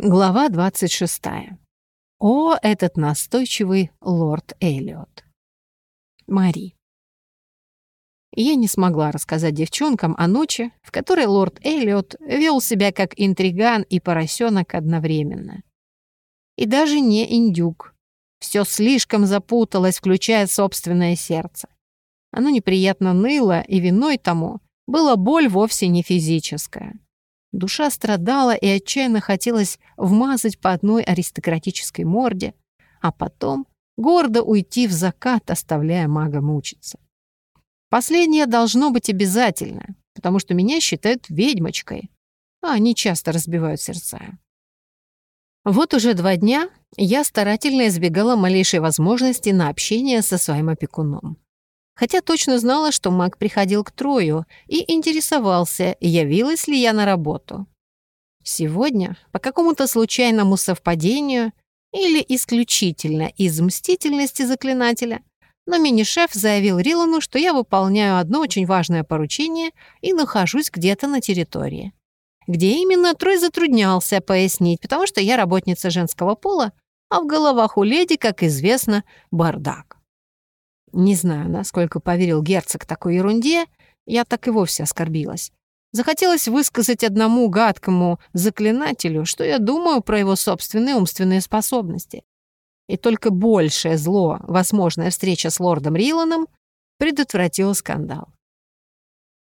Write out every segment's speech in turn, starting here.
Глава 26. О, этот настойчивый лорд Эллиот. Мари. Я не смогла рассказать девчонкам о ночи, в которой лорд Эллиот вел себя как интриган и поросенок одновременно. И даже не индюк. Все слишком запуталось, включая собственное сердце. Оно неприятно ныло, и виной тому была боль вовсе не физическая. Душа страдала и отчаянно хотелось вмазать по одной аристократической морде, а потом гордо уйти в закат, оставляя мага мучиться. Последнее должно быть обязательно, потому что меня считают ведьмочкой, а они часто разбивают сердца. Вот уже два дня я старательно избегала малейшей возможности на общение со своим опекуном хотя точно знала, что маг приходил к Трою и интересовался, явилась ли я на работу. Сегодня, по какому-то случайному совпадению или исключительно из мстительности заклинателя, но мини-шеф заявил Рилану, что я выполняю одно очень важное поручение и нахожусь где-то на территории. Где именно, Трой затруднялся пояснить, потому что я работница женского пола, а в головах у леди, как известно, бардак. Не знаю, насколько поверил герцог такой ерунде, я так и вовсе оскорбилась. Захотелось высказать одному гадкому заклинателю, что я думаю про его собственные умственные способности. И только большее зло, возможная встреча с лордом Риланом, предотвратила скандал.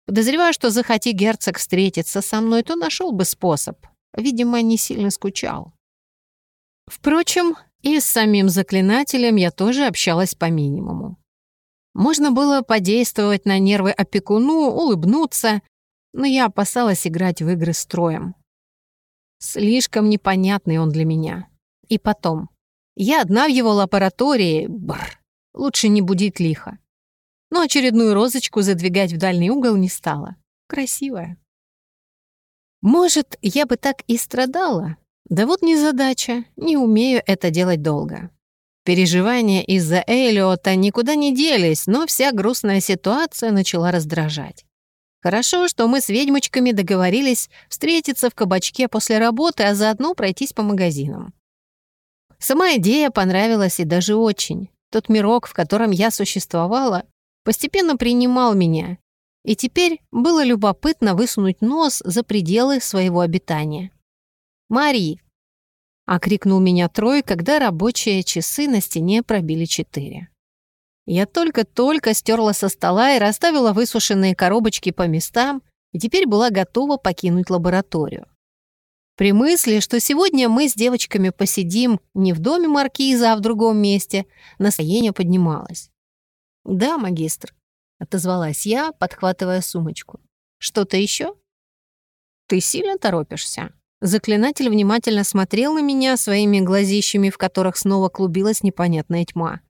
Подозреваю, что захоти герцог встретиться со мной, то нашел бы способ. Видимо, не сильно скучал. Впрочем, и с самим заклинателем я тоже общалась по минимуму. Можно было подействовать на нервы опекуну, улыбнуться, но я опасалась играть в игры строем. Слишком непонятный он для меня. И потом, я одна в его лаборатории, бррр, лучше не будить лихо. Но очередную розочку задвигать в дальний угол не стала. Красивая. Может, я бы так и страдала? Да вот незадача, не умею это делать долго. Переживания из-за Эллиота никуда не делись, но вся грустная ситуация начала раздражать. Хорошо, что мы с ведьмочками договорились встретиться в кабачке после работы, а заодно пройтись по магазинам. Сама идея понравилась и даже очень. Тот мирок, в котором я существовала, постепенно принимал меня, и теперь было любопытно высунуть нос за пределы своего обитания. «Мари, Окрикнул меня Трой, когда рабочие часы на стене пробили четыре. Я только-только стерла со стола и расставила высушенные коробочки по местам, и теперь была готова покинуть лабораторию. При мысли, что сегодня мы с девочками посидим не в доме маркиза, а в другом месте, настроение поднималось. «Да, магистр», — отозвалась я, подхватывая сумочку. «Что-то еще?» «Ты сильно торопишься?» Заклинатель внимательно смотрел на меня своими глазищами, в которых снова клубилась непонятная тьма.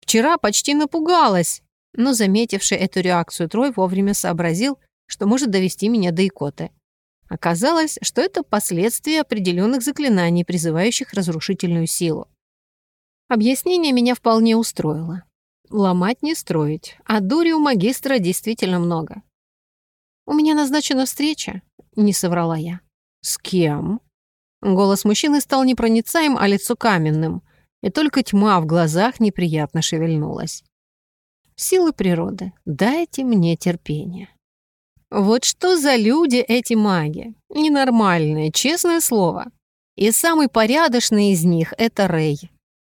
Вчера почти напугалась, но, заметивший эту реакцию Трой, вовремя сообразил, что может довести меня до икоты. Оказалось, что это последствия определенных заклинаний, призывающих разрушительную силу. Объяснение меня вполне устроило. Ломать не строить, а дури у магистра действительно много. «У меня назначена встреча», — не соврала я. «С кем?» Голос мужчины стал непроницаем, а лицо каменным, и только тьма в глазах неприятно шевельнулась. «Силы природы, дайте мне терпение». Вот что за люди эти маги? Ненормальные, честное слово. И самый порядочный из них — это Рэй.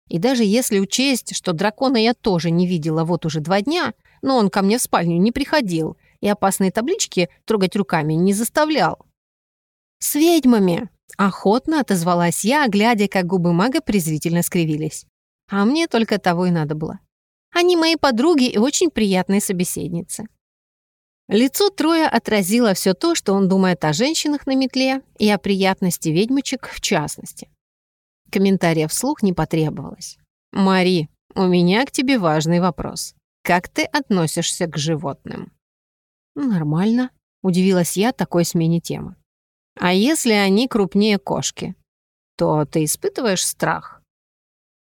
И даже если учесть, что дракона я тоже не видела вот уже два дня, но он ко мне в спальню не приходил и опасные таблички трогать руками не заставлял, «С ведьмами!» — охотно отозвалась я, глядя, как губы мага презрительно скривились. А мне только того и надо было. Они мои подруги и очень приятные собеседницы. Лицо Троя отразило все то, что он думает о женщинах на метле и о приятности ведьмочек в частности. Комментариев вслух не потребовалось. «Мари, у меня к тебе важный вопрос. Как ты относишься к животным?» «Нормально», — удивилась я такой смене темы. А если они крупнее кошки, то ты испытываешь страх?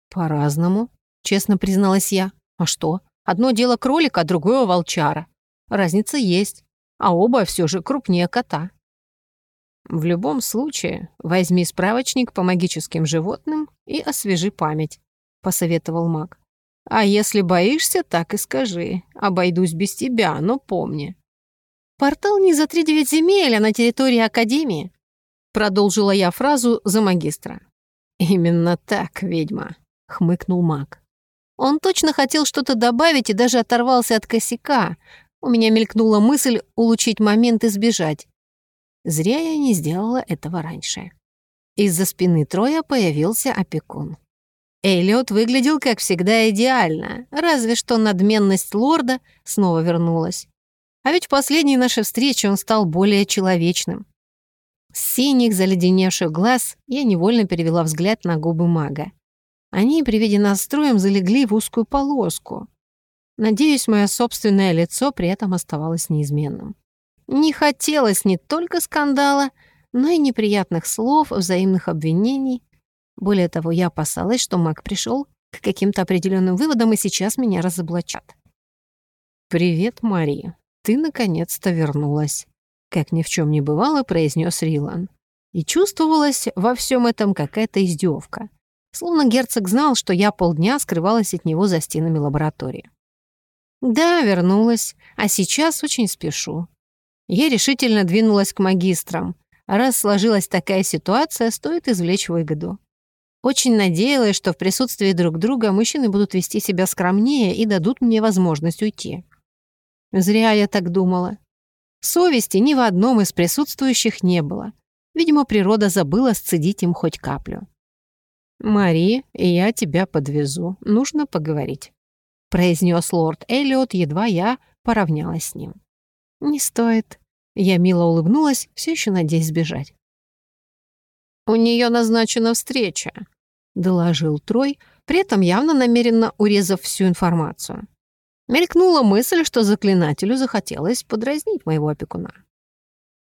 По-разному, честно призналась я. А что? Одно дело кролика, а другое волчара. Разница есть, а оба все же крупнее кота. В любом случае, возьми справочник по магическим животным и освежи память», — посоветовал маг. «А если боишься, так и скажи. Обойдусь без тебя, но помни». «Портал не за три девять земель, а на территории Академии», — продолжила я фразу за магистра. «Именно так, ведьма», — хмыкнул маг. Он точно хотел что-то добавить и даже оторвался от косяка. У меня мелькнула мысль улучшить момент и сбежать. Зря я не сделала этого раньше. Из-за спины Троя появился опекун. Эллиот выглядел, как всегда, идеально, разве что надменность лорда снова вернулась. А ведь в последней нашей встрече он стал более человечным. С синих заледеневших глаз я невольно перевела взгляд на губы мага. Они при виде нас строем залегли в узкую полоску. Надеюсь, мое собственное лицо при этом оставалось неизменным. Не хотелось не только скандала, но и неприятных слов, взаимных обвинений. Более того, я опасалась, что маг пришел к каким-то определенным выводам и сейчас меня разоблачат. «Привет, Мария. Ты наконец-то вернулась», — как ни в чем не бывало, произнес Рилан. И чувствовалась во всем этом какая-то издевка. Словно герцог знал, что я полдня скрывалась от него за стенами лаборатории. Да, вернулась, а сейчас очень спешу. Я решительно двинулась к магистрам. Раз сложилась такая ситуация, стоит извлечь выгоду. Очень надеялась, что в присутствии друг друга мужчины будут вести себя скромнее и дадут мне возможность уйти. Зря я так думала. Совести ни в одном из присутствующих не было. Видимо, природа забыла сцедить им хоть каплю. «Мари, я тебя подвезу. Нужно поговорить», — произнес лорд Эллиот, едва я поравнялась с ним. «Не стоит». Я мило улыбнулась, все еще надеясь сбежать. «У нее назначена встреча», — доложил Трой, при этом явно намеренно урезав всю информацию. Мелькнула мысль, что заклинателю захотелось подразнить моего опекуна.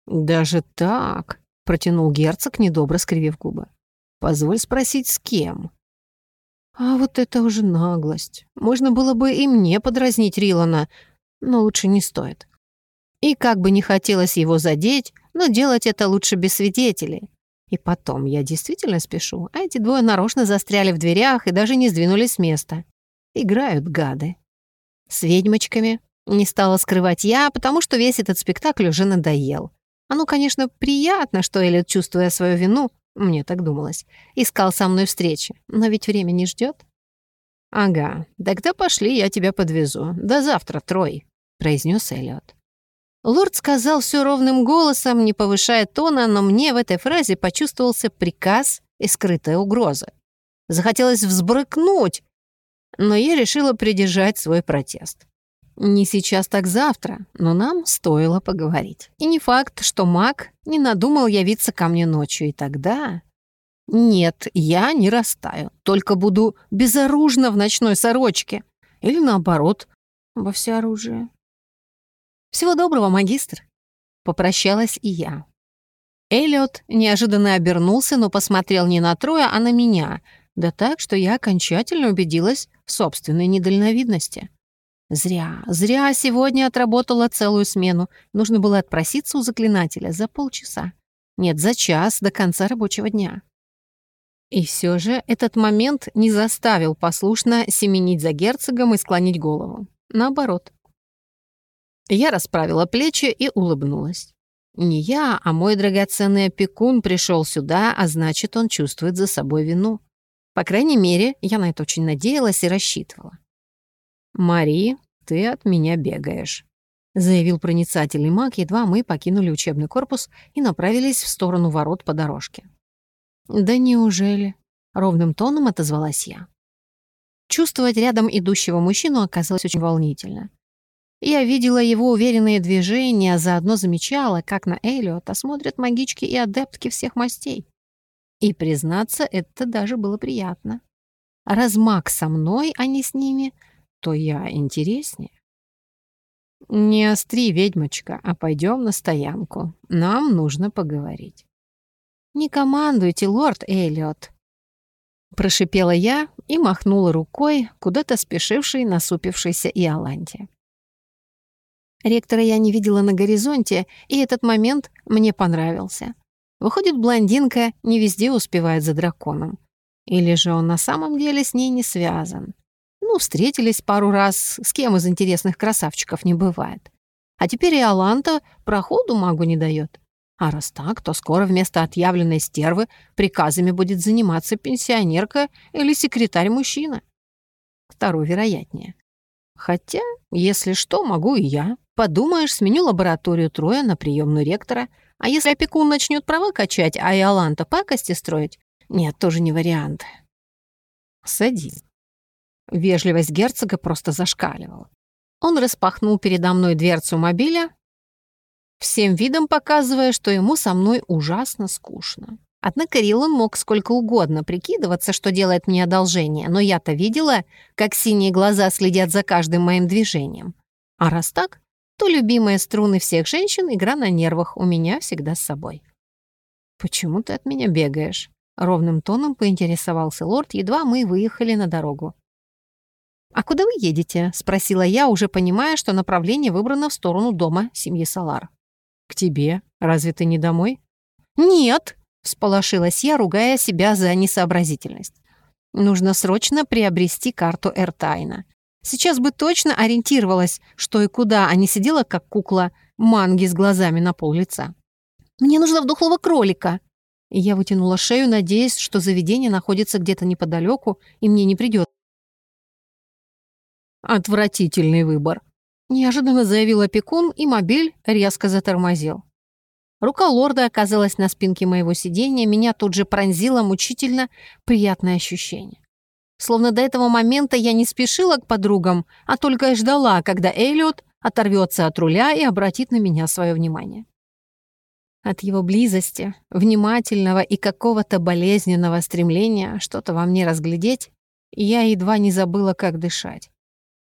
«Даже так?» — протянул герцог, недобро скривив губы. Позволь спросить, с кем?» А вот это уже наглость. Можно было бы и мне подразнить Рилана, но лучше не стоит. И как бы не хотелось его задеть, но делать это лучше без свидетелей. И потом, я действительно спешу, а эти двое нарочно застряли в дверях и даже не сдвинулись с места. Играют гады. С ведьмочками не стала скрывать я, потому что весь этот спектакль уже надоел. Оно, конечно, приятно, что Эллиот, чувствуя свою вину, мне так думалось. Искал со мной встречи. Но ведь время не ждет. «Ага, тогда пошли, я тебя подвезу. До завтра, Трой», — произнес Эллиот. Лорд сказал все ровным голосом, не повышая тона, но мне в этой фразе почувствовался приказ и скрытая угроза. Захотелось взбрыкнуть, но я решила придержать свой протест. Не сейчас, так завтра, но нам стоило поговорить. И не факт, что маг не надумал явиться ко мне ночью, и тогда... Нет, я не растаю, только буду безоружна в ночной сорочке. Или наоборот, во всеоружие. Всего доброго, магистр. Попрощалась и я. Эллиот неожиданно обернулся, но посмотрел не на Троя, а на меня, да так, что я окончательно убедилась в собственной недальновидности. Зря, зря сегодня отработала целую смену. Нужно было отпроситься у заклинателя за полчаса. Нет, за час до конца рабочего дня. И все же этот момент не заставил послушно семенить за герцогом и склонить голову. Наоборот. Я расправила плечи и улыбнулась. Не я, а мой драгоценный опекун пришел сюда, а значит, он чувствует за собой вину. По крайней мере, я на это очень надеялась и рассчитывала. «Мари, ты от меня бегаешь», — заявил проницательный маг, едва мы покинули учебный корпус и направились в сторону ворот по дорожке. «Да неужели?» — ровным тоном отозвалась я. Чувствовать рядом идущего мужчину оказалось очень волнительно. Я видела его уверенные движения, а заодно замечала, как на Элиота смотрят магички и адептки всех мастей. И, признаться, это даже было приятно. Раз маг со мной, а не с ними — то я интереснее. Не остри, ведьмочка, а пойдем на стоянку. Нам нужно поговорить. Не командуйте, лорд Эллиот. Прошипела я и махнула рукой куда-то спешившей насупившейся Иоланде. Ректора я не видела на горизонте, и этот момент мне понравился. Выходит, блондинка не везде успевает за драконом. Или же он на самом деле с ней не связан. Ну, встретились пару раз, с кем из интересных красавчиков не бывает. А теперь и Аланта проходу магу не дает. А раз так, то скоро вместо отъявленной стервы приказами будет заниматься пенсионерка или секретарь-мужчина. Второй вероятнее. Хотя, если что, могу и я. Подумаешь, сменю лабораторию Троя на приемную ректора. А если опекун начнет права качать, а Иоланта пакости строить? Нет, тоже не вариант. Садись. Вежливость герцога просто зашкаливала. Он распахнул передо мной дверцу мобиля, всем видом показывая, что ему со мной ужасно скучно. Однако Рилан мог сколько угодно прикидываться, что делает мне одолжение, но я-то видела, как синие глаза следят за каждым моим движением. А раз так, то любимые струны всех женщин — игра на нервах у меня всегда с собой. «Почему ты от меня бегаешь?» — ровным тоном поинтересовался лорд, едва мы выехали на дорогу. «А куда вы едете?» — спросила я, уже понимая, что направление выбрано в сторону дома семьи Салар. «К тебе. Разве ты не домой?» «Нет!» — всполошилась я, ругая себя за несообразительность. «Нужно срочно приобрести карту Эртайна. Сейчас бы точно ориентировалась, что и куда, а не сидела, как кукла, манги с глазами на пол лица. Мне нужно в кролика!» И я вытянула шею, надеясь, что заведение находится где-то неподалеку, и мне не придет. «Отвратительный выбор», Неожиданно заявил опекун, и мобиль резко затормозил. Рука лорда оказалась на спинке моего сиденья, меня тут же пронзило мучительно приятное ощущение. Словно до этого момента я не спешила к подругам, а только ждала, когда Эллиот оторвется от руля и обратит на меня свое внимание. От его близости, внимательного и какого-то болезненного стремления что-то во мне разглядеть, я едва не забыла, как дышать.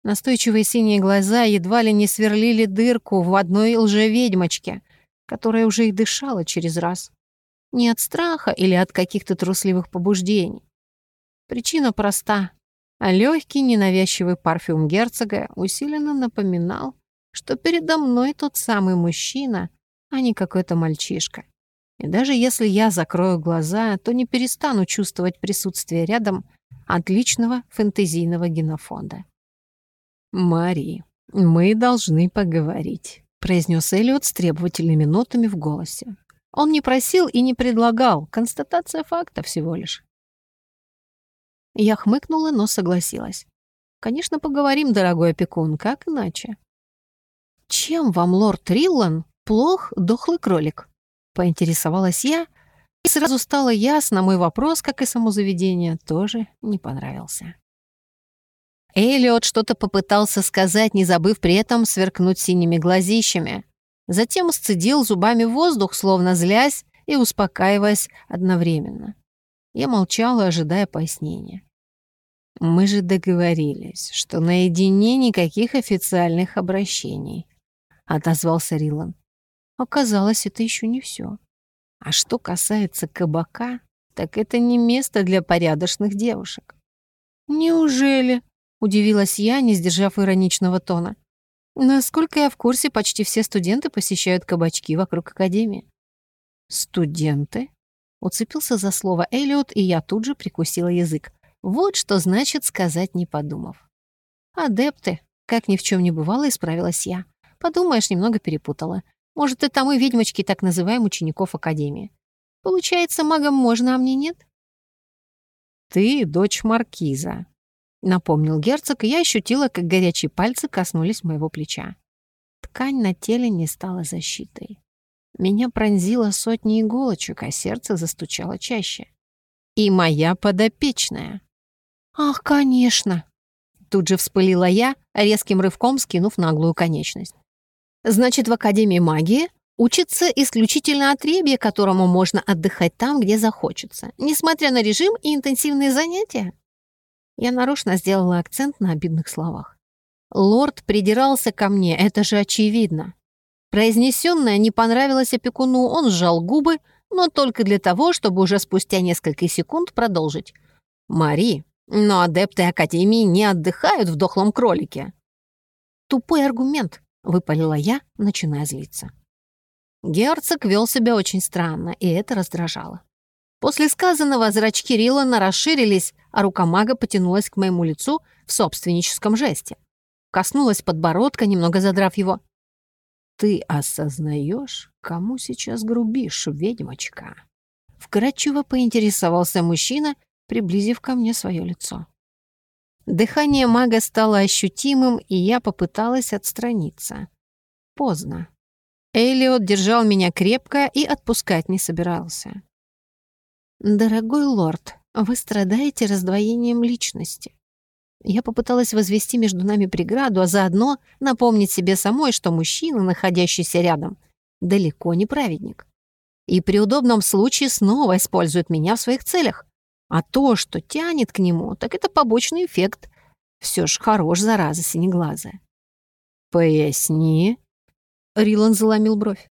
Настойчивые синие глаза едва ли не сверлили дырку в одной лжеведьмочке, которая уже и дышала через раз. Не от страха или от каких-то трусливых побуждений. Причина проста, а легкий ненавязчивый парфюм герцога усиленно напоминал, что передо мной тот самый мужчина, а не какой-то мальчишка. И даже если я закрою глаза, то не перестану чувствовать присутствие рядом отличного фэнтезийного генофонда. «Мари, мы должны поговорить», — произнес Эллиот с требовательными нотами в голосе. Он не просил и не предлагал, констатация факта всего лишь. Я хмыкнула, но согласилась. «Конечно, поговорим, дорогой опекун, как иначе?» «Чем вам, лорд Риллан, плох дохлый кролик?» — поинтересовалась я, и сразу стало ясно, мой вопрос, как и само заведение, тоже не понравился. Эллиот что-то попытался сказать, не забыв при этом сверкнуть синими глазищами. Затем сцедил зубами воздух, словно злясь и успокаиваясь одновременно. Я молчала, ожидая пояснения. «Мы же договорились, что наедине никаких официальных обращений», — отозвался Рилан. Оказалось, это еще не все. А что касается кабака, так это не место для порядочных девушек. «Неужели?» Удивилась я, не сдержав ироничного тона. Насколько я в курсе, почти все студенты посещают кабачки вокруг академии. «Студенты?» Уцепился за слово Эллиот, и я тут же прикусила язык. Вот что значит сказать, не подумав. «Адепты», как ни в чем не бывало, исправилась я. Подумаешь, немного перепутала. Может, это мы, ведьмочки, так называем учеников Академии. Получается, магам можно, а мне нет? Ты дочь маркиза, Напомнил герцог, и я ощутила, как горячие пальцы коснулись моего плеча. Ткань на теле не стала защитой. Меня пронзило сотни иголочек, а сердце застучало чаще. И моя подопечная. «Ах, конечно!» Тут же вспылила я, резким рывком скинув наглую конечность. «Значит, в Академии магии учится исключительно отребье, которому можно отдыхать там, где захочется, несмотря на режим и интенсивные занятия?» Я нарочно сделала акцент на обидных словах. Лорд придирался ко мне, это же очевидно. Произнесенное не понравилось опекуну, он сжал губы, но только для того, чтобы уже спустя несколько секунд продолжить. «Мари, но адепты Академии не отдыхают в дохлом кролике». «Тупой аргумент», — выпалила я, начиная злиться. Герцог вел себя очень странно, и это раздражало. После сказанного зрачки Рилана расширились, а рука мага потянулась к моему лицу в собственническом жесте. Коснулась подбородка, немного задрав его. «Ты осознаешь, кому сейчас грубишь, ведьмочка?» Вкратчиво поинтересовался мужчина, приблизив ко мне свое лицо. Дыхание мага стало ощутимым, и я попыталась отстраниться. Поздно. Элиот держал меня крепко и отпускать не собирался. «Дорогой лорд, вы страдаете раздвоением личности. Я попыталась возвести между нами преграду, а заодно напомнить себе самой, что мужчина, находящийся рядом, далеко не праведник. И при удобном случае снова использует меня в своих целях. А то, что тянет к нему, так это побочный эффект. Все ж хорош, зараза синеглазая. «Поясни», — Рилан заломил бровь.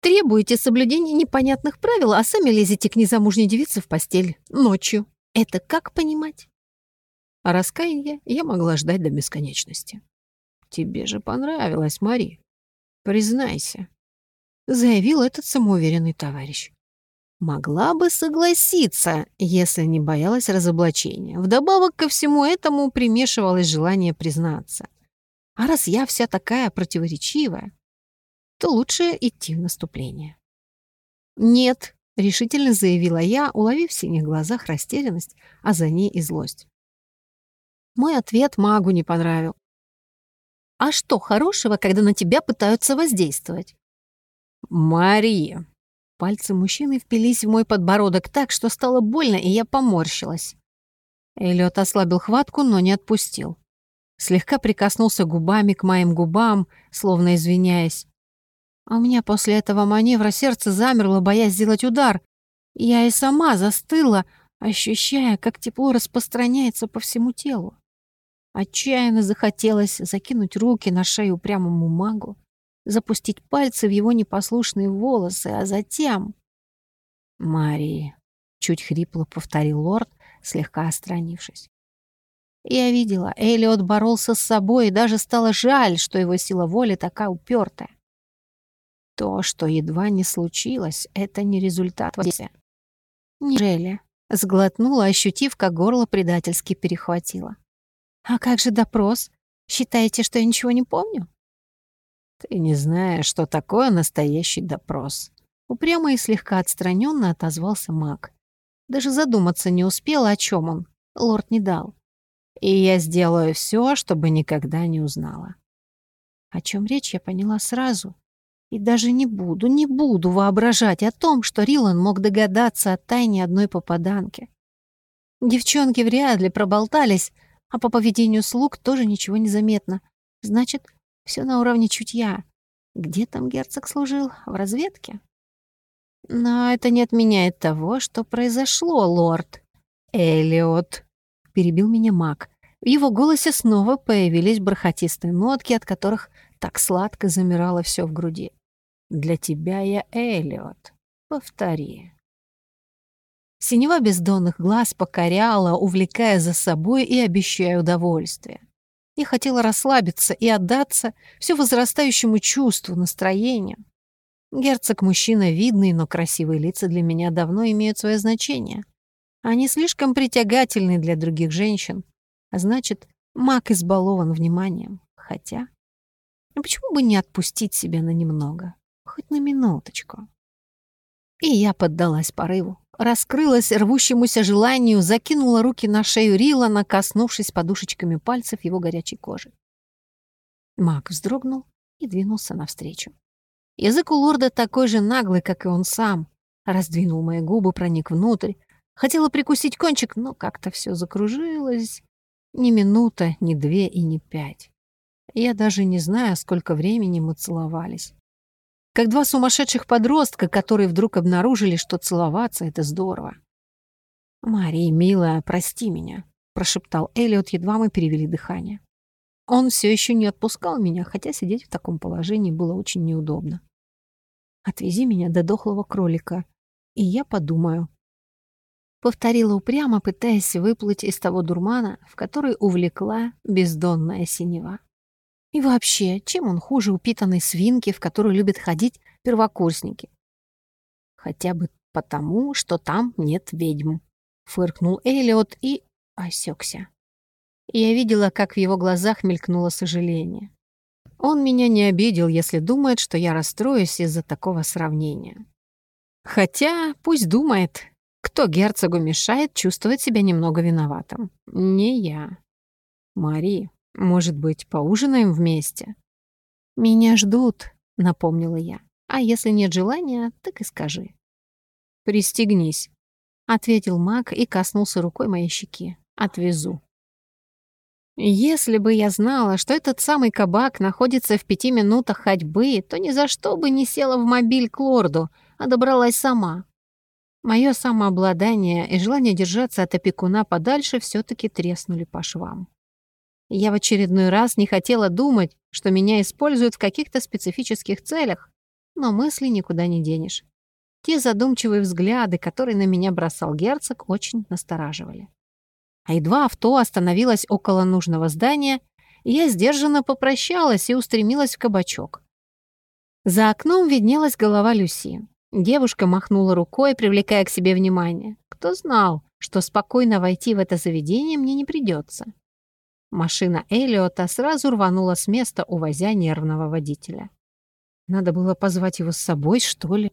«Требуете соблюдения непонятных правил, а сами лезете к незамужней девице в постель ночью. Это как понимать?» А раскаяния я могла ждать до бесконечности. «Тебе же понравилось, Мари. Признайся», — заявил этот самоуверенный товарищ. Могла бы согласиться, если не боялась разоблачения. Вдобавок ко всему этому примешивалось желание признаться. А раз я вся такая противоречивая, то лучше идти в наступление. «Нет», — решительно заявила я, уловив в синих глазах растерянность, а за ней и злость. Мой ответ магу не понравил. «А что хорошего, когда на тебя пытаются воздействовать?» «Мария», Пальцы мужчины впились в мой подбородок так, что стало больно, и я поморщилась. Эллиот ослабил хватку, но не отпустил. Слегка прикоснулся губами к моим губам, словно извиняясь. А у меня после этого маневра сердце замерло, боясь сделать удар. Я и сама застыла, ощущая, как тепло распространяется по всему телу. Отчаянно захотелось закинуть руки на шею упрямому магу, запустить пальцы в его непослушные волосы, а затем... «Марии», — чуть хрипло повторил лорд, слегка отстранившись. Я видела, Элиот боролся с собой, и даже стало жаль, что его сила воли такая упертая. То, что едва не случилось, это не результат воздействия. Неужели? Сглотнула, ощутив, как горло предательски перехватило. «А как же допрос? Считаете, что я ничего не помню?» «Ты не знаешь, что такое настоящий допрос». Упрямо и слегка отстраненно отозвался маг. Даже задуматься не успела, о чем он. Лорд не дал. И я сделаю все, чтобы никогда не узнала. О чем речь, я поняла сразу. И даже не буду, не буду воображать о том, что Рилан мог догадаться о тайне одной попаданки. Девчонки вряд ли проболтались, а по поведению слуг тоже ничего не заметно. Значит, все на уровне чутья. Где там герцог служил? В разведке? Но это не отменяет того, что произошло, лорд. Элиот, перебил меня маг. В его голосе снова появились бархатистые нотки, от которых так сладко замирало все в груди. «Для тебя я Элиот. Повтори». Синева бездонных глаз покоряла, увлекая за собой и обещая удовольствие. Я хотела расслабиться и отдаться все возрастающему чувству, настроению. Герцог мужчина видный, но красивые лица для меня давно имеют свое значение. Они слишком притягательны для других женщин, а значит, маг избалован вниманием. Хотя, ну почему бы не отпустить себя на немного, хоть на минуточку? И я поддалась порыву раскрылась рвущемуся желанию, закинула руки на шею Рилана, коснувшись подушечками пальцев его горячей кожи. Маг вздрогнул и двинулся навстречу. Язык у лорда такой же наглый, как и он сам. Раздвинул мои губы, проник внутрь. Хотела прикусить кончик, но как-то все закружилось. Ни минута, ни две и ни пять. Я даже не знаю, сколько времени мы целовались. Как два сумасшедших подростка, которые вдруг обнаружили, что целоваться — это здорово. «Мария, милая, прости меня», — прошептал Элliot, едва мы перевели дыхание. Он все еще не отпускал меня, хотя сидеть в таком положении было очень неудобно. «Отвези меня до дохлого кролика, и я подумаю». Повторила упрямо, пытаясь выплыть из того дурмана, в который увлекла бездонная синева. И вообще, чем он хуже упитанной свинки, в которую любят ходить первокурсники? Хотя бы потому, что там нет ведьм. Фыркнул Элиот и осекся. Я видела, как в его глазах мелькнуло сожаление. Он меня не обидел, если думает, что я расстроюсь из-за такого сравнения. Хотя пусть думает, кто герцогу мешает чувствовать себя немного виноватым. Не я. Мари, может быть, поужинаем вместе? Меня ждут, напомнила я. А если нет желания, так и скажи. Пристегнись, ответил маг и коснулся рукой моей щеки. Отвезу. Если бы я знала, что этот самый кабак находится в пяти минутах ходьбы, то ни за что бы не села в мобиль к лорду, а добралась сама. Мое самообладание и желание держаться от опекуна подальше все таки треснули по швам. Я в очередной раз не хотела думать, что меня используют в каких-то специфических целях, но мысли никуда не денешь. Те задумчивые взгляды, которые на меня бросал герцог, очень настораживали. А едва авто остановилось около нужного здания, я сдержанно попрощалась и устремилась в кабачок. За окном виднелась голова Люси. Девушка махнула рукой, привлекая к себе внимание. Кто знал, что спокойно войти в это заведение мне не придется. Машина Элиота сразу рванула с места, увозя нервного водителя. Надо было позвать его с собой, что ли?